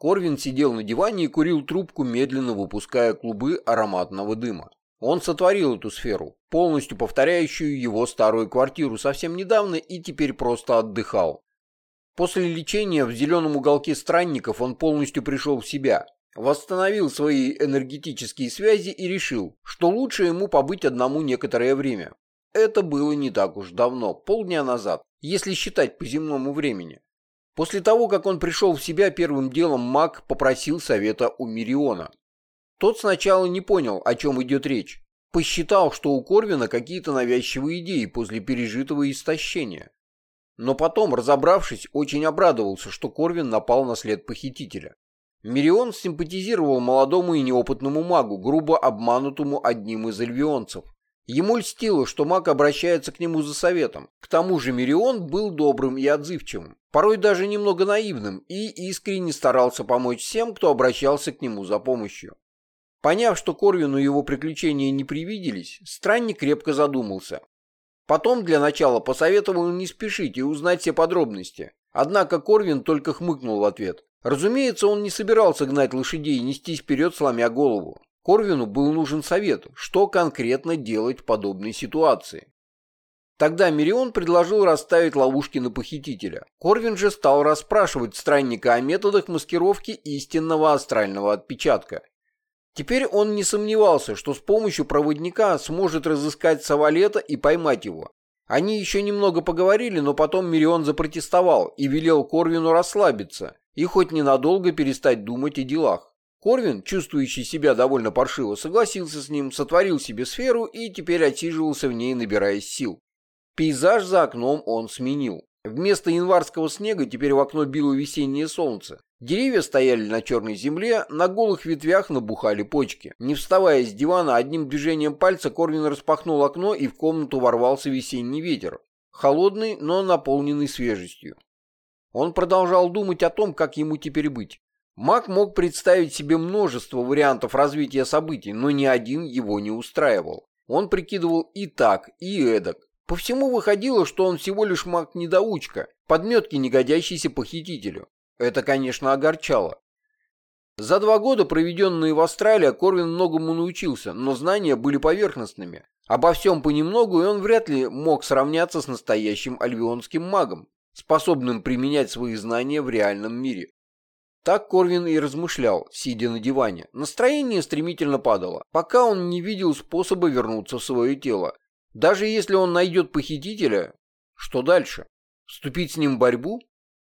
Корвин сидел на диване и курил трубку, медленно выпуская клубы ароматного дыма. Он сотворил эту сферу, полностью повторяющую его старую квартиру совсем недавно и теперь просто отдыхал. После лечения в зеленом уголке странников он полностью пришел в себя, восстановил свои энергетические связи и решил, что лучше ему побыть одному некоторое время. Это было не так уж давно, полдня назад, если считать по земному времени. После того, как он пришел в себя, первым делом маг попросил совета у Мириона. Тот сначала не понял, о чем идет речь. Посчитал, что у Корвина какие-то навязчивые идеи после пережитого истощения. Но потом, разобравшись, очень обрадовался, что Корвин напал на след похитителя. Мирион симпатизировал молодому и неопытному магу, грубо обманутому одним из альвионцев. Ему льстило, что маг обращается к нему за советом. К тому же Мирион был добрым и отзывчивым, порой даже немного наивным, и искренне старался помочь всем, кто обращался к нему за помощью. Поняв, что Корвину его приключения не привиделись, странник крепко задумался. Потом для начала посоветовал не спешить и узнать все подробности. Однако Корвин только хмыкнул в ответ. Разумеется, он не собирался гнать лошадей и нестись вперед, сломя голову. Корвину был нужен совет, что конкретно делать в подобной ситуации. Тогда Мирион предложил расставить ловушки на похитителя. Корвин же стал расспрашивать странника о методах маскировки истинного астрального отпечатка. Теперь он не сомневался, что с помощью проводника сможет разыскать Савалета и поймать его. Они еще немного поговорили, но потом Мирион запротестовал и велел Корвину расслабиться и хоть ненадолго перестать думать о делах. Корвин, чувствующий себя довольно паршиво, согласился с ним, сотворил себе сферу и теперь отсиживался в ней, набираясь сил. Пейзаж за окном он сменил. Вместо январского снега теперь в окно било весеннее солнце. Деревья стояли на черной земле, на голых ветвях набухали почки. Не вставая с дивана, одним движением пальца Корвин распахнул окно, и в комнату ворвался весенний ветер. Холодный, но наполненный свежестью. Он продолжал думать о том, как ему теперь быть. Маг мог представить себе множество вариантов развития событий, но ни один его не устраивал. Он прикидывал и так, и эдак. По всему выходило, что он всего лишь маг-недоучка, подметки, не похитителю. Это, конечно, огорчало. За два года, проведенные в Австралии, Корвин многому научился, но знания были поверхностными. Обо всем понемногу, и он вряд ли мог сравняться с настоящим альвионским магом, способным применять свои знания в реальном мире. Так Корвин и размышлял, сидя на диване. Настроение стремительно падало, пока он не видел способа вернуться в свое тело. Даже если он найдет похитителя, что дальше? Вступить с ним в борьбу?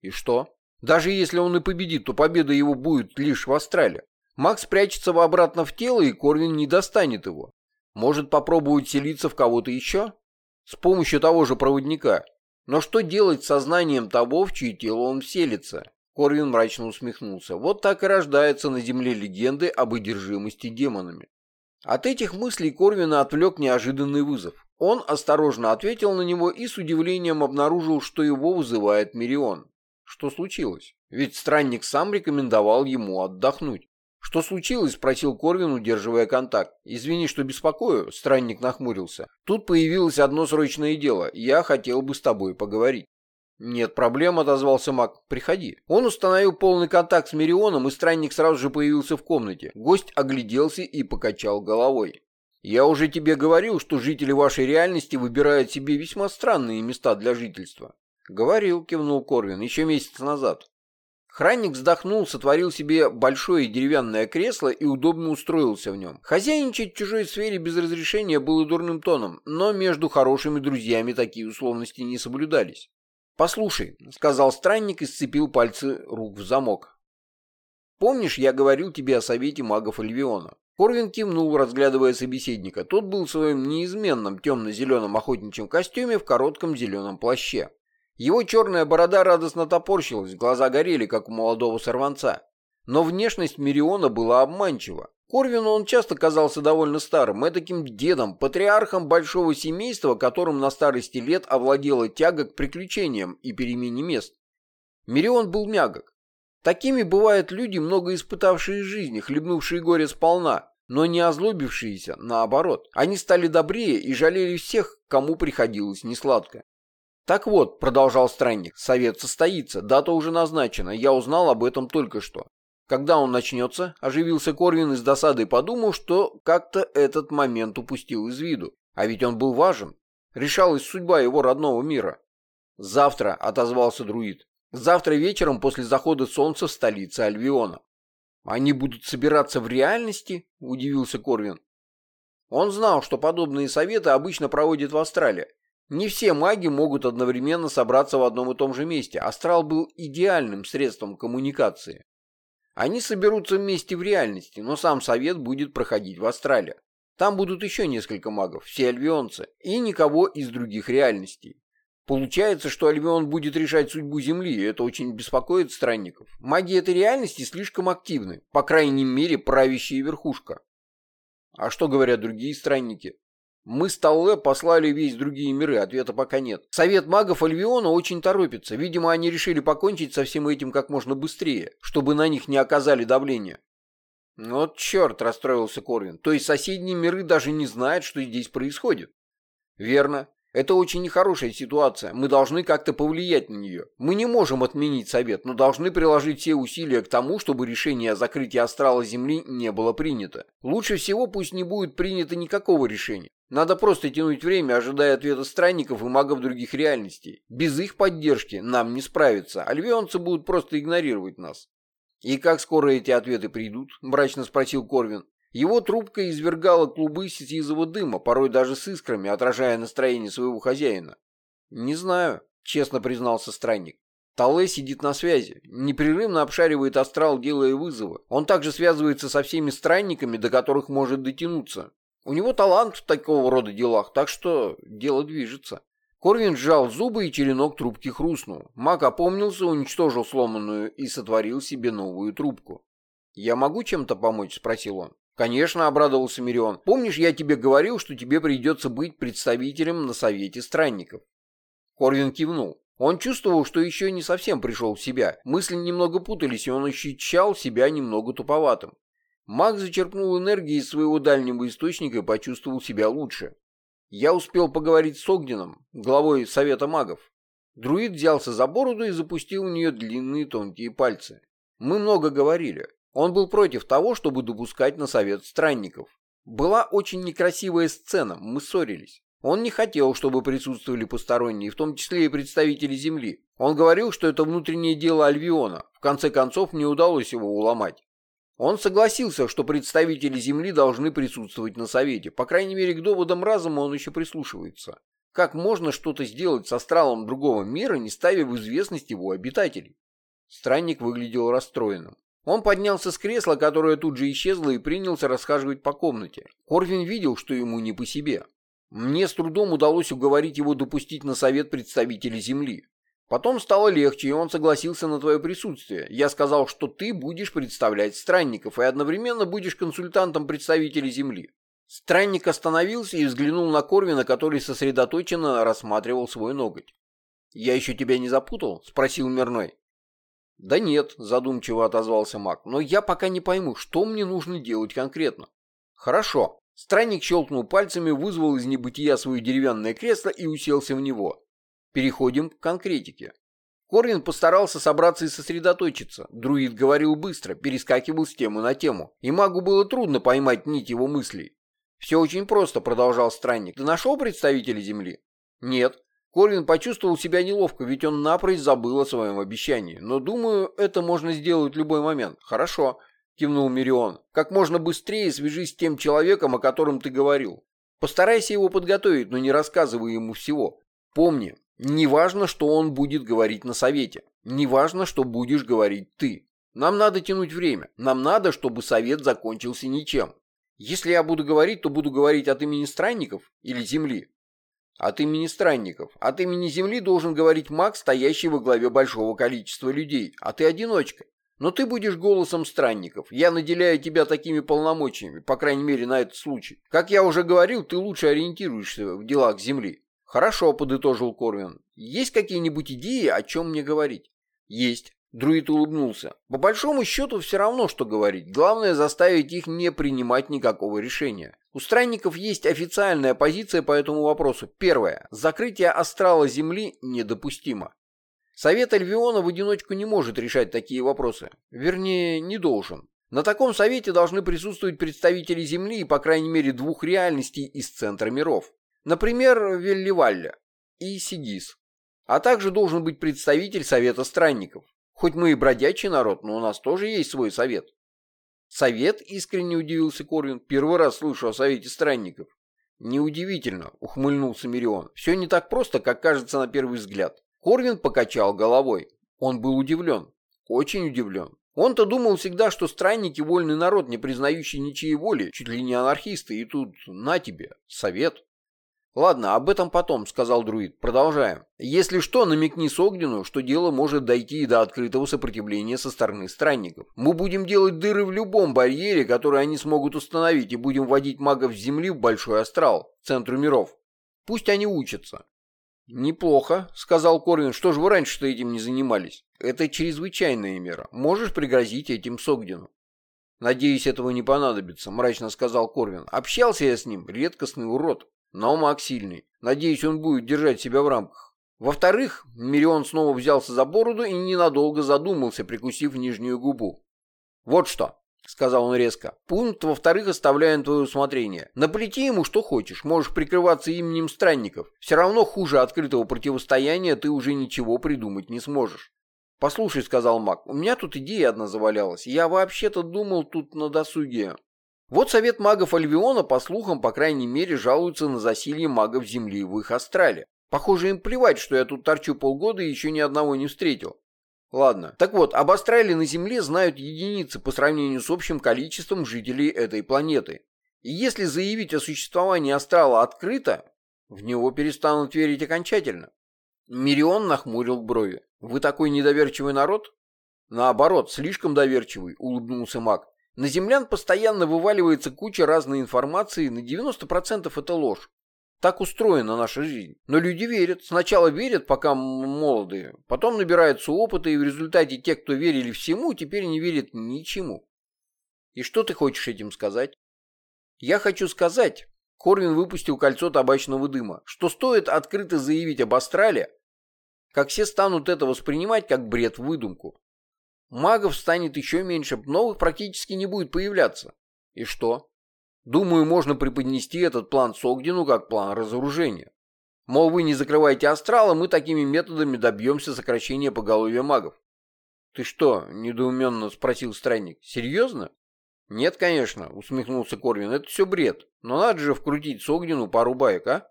И что? Даже если он и победит, то победа его будет лишь в Австралии. Макс прячется обратно в тело, и Корвин не достанет его. Может попробовать селиться в кого-то еще? С помощью того же проводника. Но что делать с сознанием того, в чье тело он селится? Корвин мрачно усмехнулся. Вот так и рождаются на земле легенды об одержимости демонами. От этих мыслей Корвина отвлек неожиданный вызов. Он осторожно ответил на него и с удивлением обнаружил, что его вызывает Мирион. Что случилось? Ведь странник сам рекомендовал ему отдохнуть. «Что случилось?» – спросил Корвин, удерживая контакт. «Извини, что беспокою», – странник нахмурился. «Тут появилось одно срочное дело. Я хотел бы с тобой поговорить». «Нет проблем», — отозвался маг. «Приходи». Он установил полный контакт с Мирионом, и странник сразу же появился в комнате. Гость огляделся и покачал головой. «Я уже тебе говорил, что жители вашей реальности выбирают себе весьма странные места для жительства». «Говорил», — кивнул Корвин, — «еще месяц назад». Хранник вздохнул, сотворил себе большое деревянное кресло и удобно устроился в нем. Хозяйничать в чужой сфере без разрешения было дурным тоном, но между хорошими друзьями такие условности не соблюдались. «Послушай», — сказал странник и сцепил пальцы рук в замок. «Помнишь, я говорил тебе о совете магов Альвиона?» Корвин кивнул, разглядывая собеседника. Тот был в своем неизменном темно-зеленом охотничьем костюме в коротком зеленом плаще. Его черная борода радостно топорщилась, глаза горели, как у молодого сорванца. Но внешность Мириона была обманчива. Корвину он часто казался довольно старым, этаким дедом, патриархом большого семейства, которым на старости лет овладела тяга к приключениям и перемене мест. Мирион был мягок. Такими бывают люди, много испытавшие жизни, хлебнувшие горе сполна, но не озлобившиеся, наоборот. Они стали добрее и жалели всех, кому приходилось несладко. «Так вот», — продолжал странник, — «совет состоится, дата уже назначена, я узнал об этом только что. Когда он начнется, оживился Корвин и с досадой подумал, что как-то этот момент упустил из виду. А ведь он был важен. Решалась судьба его родного мира. «Завтра», — отозвался друид. «Завтра вечером после захода солнца в столице Альвиона». «Они будут собираться в реальности?» — удивился Корвин. Он знал, что подобные советы обычно проводят в Австралии. Не все маги могут одновременно собраться в одном и том же месте. Астрал был идеальным средством коммуникации. Они соберутся вместе в реальности, но сам совет будет проходить в Астрале. Там будут еще несколько магов, все альвионцы, и никого из других реальностей. Получается, что Альвион будет решать судьбу Земли, и это очень беспокоит странников. Маги этой реальности слишком активны, по крайней мере, правящая верхушка. А что говорят другие странники? Мы с Талле послали весь другие миры, ответа пока нет. Совет магов Альвиона очень торопится. Видимо, они решили покончить со всем этим как можно быстрее, чтобы на них не оказали давления. Вот черт, расстроился Корвин. То есть соседние миры даже не знают, что здесь происходит. Верно. Это очень нехорошая ситуация. Мы должны как-то повлиять на нее. Мы не можем отменить совет, но должны приложить все усилия к тому, чтобы решение о закрытии астрала Земли не было принято. Лучше всего пусть не будет принято никакого решения. Надо просто тянуть время, ожидая ответа странников и магов других реальностей. Без их поддержки нам не справиться. Альвионцы будут просто игнорировать нас. «И как скоро эти ответы придут?» – мрачно спросил Корвин. Его трубка извергала клубы сизого дыма, порой даже с искрами, отражая настроение своего хозяина. «Не знаю», — честно признался странник. Тале сидит на связи, непрерывно обшаривает астрал, делая вызовы. Он также связывается со всеми странниками, до которых может дотянуться. У него талант в такого рода делах, так что дело движется. Корвин сжал зубы, и черенок трубки хрустнул. Маг опомнился, уничтожил сломанную и сотворил себе новую трубку. «Я могу чем-то помочь?» — спросил он. «Конечно», — обрадовался Мирион. «Помнишь, я тебе говорил, что тебе придется быть представителем на Совете Странников?» Корвин кивнул. Он чувствовал, что еще не совсем пришел в себя. Мысли немного путались, и он ощущал себя немного туповатым. Маг зачерпнул энергии из своего дальнего источника и почувствовал себя лучше. Я успел поговорить с Огненом, главой Совета магов. Друид взялся за бороду и запустил в нее длинные тонкие пальцы. Мы много говорили. Он был против того, чтобы допускать на совет странников. Была очень некрасивая сцена, мы ссорились. Он не хотел, чтобы присутствовали посторонние, в том числе и представители Земли. Он говорил, что это внутреннее дело Альвиона. В конце концов, не удалось его уломать. Он согласился, что представители Земли должны присутствовать на Совете. По крайней мере, к доводам разума он еще прислушивается. Как можно что-то сделать с астралом другого мира, не ставя в известность его обитателей? Странник выглядел расстроенным. Он поднялся с кресла, которое тут же исчезло, и принялся расхаживать по комнате. Корвин видел, что ему не по себе. Мне с трудом удалось уговорить его допустить на совет представителей Земли. Потом стало легче, и он согласился на твое присутствие. Я сказал, что ты будешь представлять странников и одновременно будешь консультантом представителей Земли. Странник остановился и взглянул на Корвина, который сосредоточенно рассматривал свой ноготь. «Я еще тебя не запутал?» – спросил Мирной. «Да нет», — задумчиво отозвался маг, — «но я пока не пойму, что мне нужно делать конкретно». «Хорошо». Странник щелкнул пальцами, вызвал из небытия свое деревянное кресло и уселся в него. Переходим к конкретике. Корвин постарался собраться и сосредоточиться. Друид говорил быстро, перескакивал с темы на тему, и магу было трудно поймать нить его мыслей. «Все очень просто», — продолжал странник. «Ты нашел представителей Земли?» «Нет». Корвин почувствовал себя неловко, ведь он напрочь забыл о своем обещании. Но, думаю, это можно сделать в любой момент. Хорошо, кивнул Мирион. Как можно быстрее свяжись с тем человеком, о котором ты говорил. Постарайся его подготовить, но не рассказывай ему всего. Помни, не важно, что он будет говорить на совете. Не важно, что будешь говорить ты. Нам надо тянуть время. Нам надо, чтобы совет закончился ничем. Если я буду говорить, то буду говорить от имени странников или земли. От имени странников. От имени Земли должен говорить маг, стоящий во главе большого количества людей, а ты одиночка. Но ты будешь голосом странников. Я наделяю тебя такими полномочиями, по крайней мере на этот случай. Как я уже говорил, ты лучше ориентируешься в делах Земли. Хорошо, подытожил Корвин. Есть какие-нибудь идеи, о чем мне говорить? Есть. Друид улыбнулся. По большому счету все равно, что говорить. Главное заставить их не принимать никакого решения. У странников есть официальная позиция по этому вопросу. Первое. Закрытие астрала Земли недопустимо. Совет Альвиона в одиночку не может решать такие вопросы. Вернее, не должен. На таком совете должны присутствовать представители Земли и, по крайней мере, двух реальностей из Центра миров. Например, Велливалля и Сигис. А также должен быть представитель Совета Странников. Хоть мы и бродячий народ, но у нас тоже есть свой совет. Совет, искренне удивился Корвин, первый раз слышу о Совете Странников. Неудивительно, ухмыльнулся Мирион. Все не так просто, как кажется на первый взгляд. Корвин покачал головой. Он был удивлен. Очень удивлен. Он-то думал всегда, что странники – вольный народ, не признающий ничьей воли, чуть ли не анархисты, и тут на тебе, совет. «Ладно, об этом потом», — сказал друид. «Продолжаем. Если что, намекни Согдину, что дело может дойти и до открытого сопротивления со стороны странников. Мы будем делать дыры в любом барьере, который они смогут установить, и будем вводить магов Земли в Большой Астрал, центру миров. Пусть они учатся». «Неплохо», — сказал Корвин. «Что же вы раньше-то этим не занимались? Это чрезвычайная мера. Можешь пригрозить этим Согдину?» «Надеюсь, этого не понадобится», — мрачно сказал Корвин. «Общался я с ним. Редкостный урод». Но маг сильный. Надеюсь, он будет держать себя в рамках. Во-вторых, Мирион снова взялся за бороду и ненадолго задумался, прикусив нижнюю губу. «Вот что», — сказал он резко, — «пункт во-вторых оставляю на твое усмотрение. Наплети ему что хочешь, можешь прикрываться именем странников. Все равно хуже открытого противостояния ты уже ничего придумать не сможешь». «Послушай», — сказал маг, — «у меня тут идея одна завалялась. Я вообще-то думал тут на досуге. Вот совет магов Альвиона, по слухам, по крайней мере, жалуется на засилье магов Земли в их астрале. Похоже, им плевать, что я тут торчу полгода и еще ни одного не встретил. Ладно. Так вот, об астрале на Земле знают единицы по сравнению с общим количеством жителей этой планеты. И если заявить о существовании астрала открыто, в него перестанут верить окончательно. Мирион нахмурил брови. «Вы такой недоверчивый народ?» «Наоборот, слишком доверчивый», — улыбнулся маг. На землян постоянно вываливается куча разной информации, на 90% это ложь. Так устроена наша жизнь. Но люди верят. Сначала верят, пока молодые, потом набираются опыта, и в результате те, кто верили всему, теперь не верят ничему. И что ты хочешь этим сказать? Я хочу сказать, Корвин выпустил кольцо табачного дыма, что стоит открыто заявить об астрале, как все станут это воспринимать как бред выдумку. Магов станет еще меньше, новых практически не будет появляться. И что? Думаю, можно преподнести этот план Согдину как план разоружения. Мол, вы не закрываете астрала, мы такими методами добьемся сокращения поголовья магов. «Ты что?» – недоуменно спросил странник. «Серьезно?» «Нет, конечно», – усмехнулся Корвин. «Это все бред. Но надо же вкрутить Согдину пару баек, а?»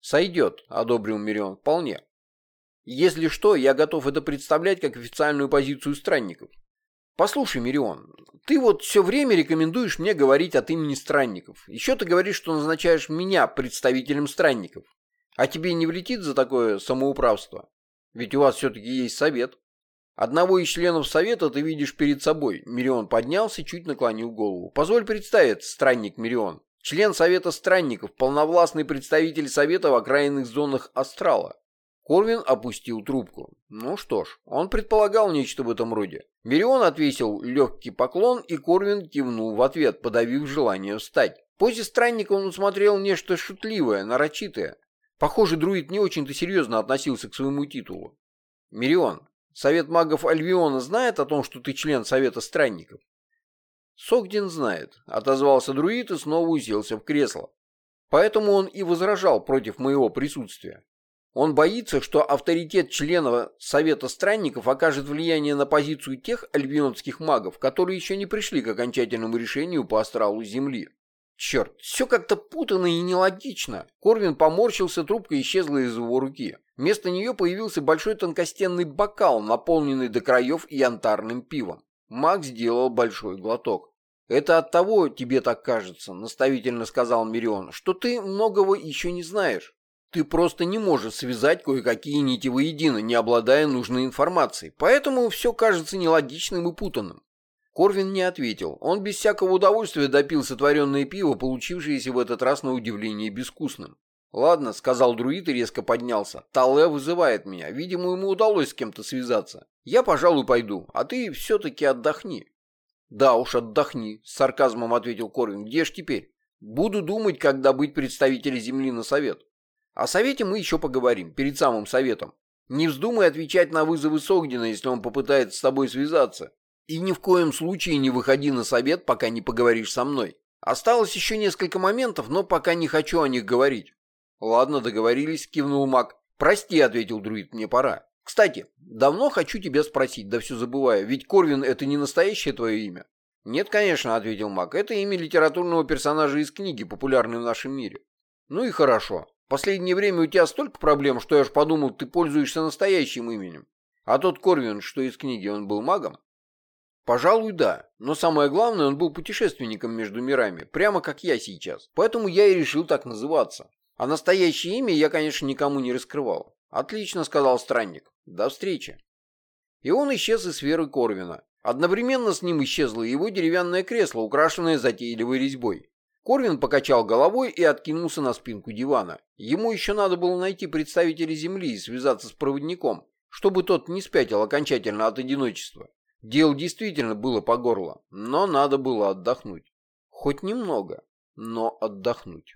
«Сойдет», – одобрил Мирион. «Вполне. Если что, я готов это представлять как официальную позицию странников. Послушай, Мирион, ты вот все время рекомендуешь мне говорить от имени странников. Еще ты говоришь, что назначаешь меня представителем странников. А тебе не влетит за такое самоуправство? Ведь у вас все-таки есть совет. Одного из членов совета ты видишь перед собой. Мирион поднялся, чуть наклонил голову. Позволь представить, странник Мирион. Член совета странников, полновластный представитель совета в окраинных зонах Астрала. Корвин опустил трубку. Ну что ж, он предполагал нечто в этом роде. Мирион отвесил легкий поклон, и Корвин кивнул в ответ, подавив желание встать. Позе странника он усмотрел нечто шутливое, нарочитое. Похоже, друид не очень-то серьезно относился к своему титулу. «Мирион, совет магов Альвиона знает о том, что ты член совета странников?» «Согдин знает», — отозвался друид и снова уселся в кресло. «Поэтому он и возражал против моего присутствия. Он боится, что авторитет члена Совета Странников окажет влияние на позицию тех альбионских магов, которые еще не пришли к окончательному решению по астралу Земли. Черт, все как-то путано и нелогично. Корвин поморщился, трубка исчезла из его руки. Вместо нее появился большой тонкостенный бокал, наполненный до краев янтарным пивом. Маг сделал большой глоток. «Это от того тебе так кажется», — наставительно сказал Мирион, — «что ты многого еще не знаешь. Ты просто не можешь связать кое-какие нити воедино, не обладая нужной информацией. Поэтому все кажется нелогичным и путанным. Корвин не ответил. Он без всякого удовольствия допил сотворенное пиво, получившееся в этот раз на удивление безвкусным. «Ладно», — сказал друид и резко поднялся. «Тале вызывает меня. Видимо, ему удалось с кем-то связаться. Я, пожалуй, пойду, а ты все-таки отдохни». «Да уж, отдохни», — с сарказмом ответил Корвин. «Где ж теперь?» «Буду думать, как добыть представителя Земли на совет». О совете мы еще поговорим, перед самым советом. Не вздумай отвечать на вызовы Согдина, если он попытается с тобой связаться. И ни в коем случае не выходи на совет, пока не поговоришь со мной. Осталось еще несколько моментов, но пока не хочу о них говорить. Ладно, договорились, кивнул маг. Прости, ответил друид, мне пора. Кстати, давно хочу тебя спросить, да все забываю, ведь Корвин это не настоящее твое имя? Нет, конечно, ответил маг, это имя литературного персонажа из книги, популярной в нашем мире. Ну и хорошо. Последнее время у тебя столько проблем, что я аж подумал, ты пользуешься настоящим именем. А тот Корвин, что из книги, он был магом? Пожалуй, да. Но самое главное, он был путешественником между мирами, прямо как я сейчас. Поэтому я и решил так называться. А настоящее имя я, конечно, никому не раскрывал. Отлично, сказал странник. До встречи. И он исчез из сферы Корвина. Одновременно с ним исчезло его деревянное кресло, украшенное затейливой резьбой. Корвин покачал головой и откинулся на спинку дивана. Ему еще надо было найти представителя Земли и связаться с проводником, чтобы тот не спятил окончательно от одиночества. Дел действительно было по горло, но надо было отдохнуть. Хоть немного, но отдохнуть.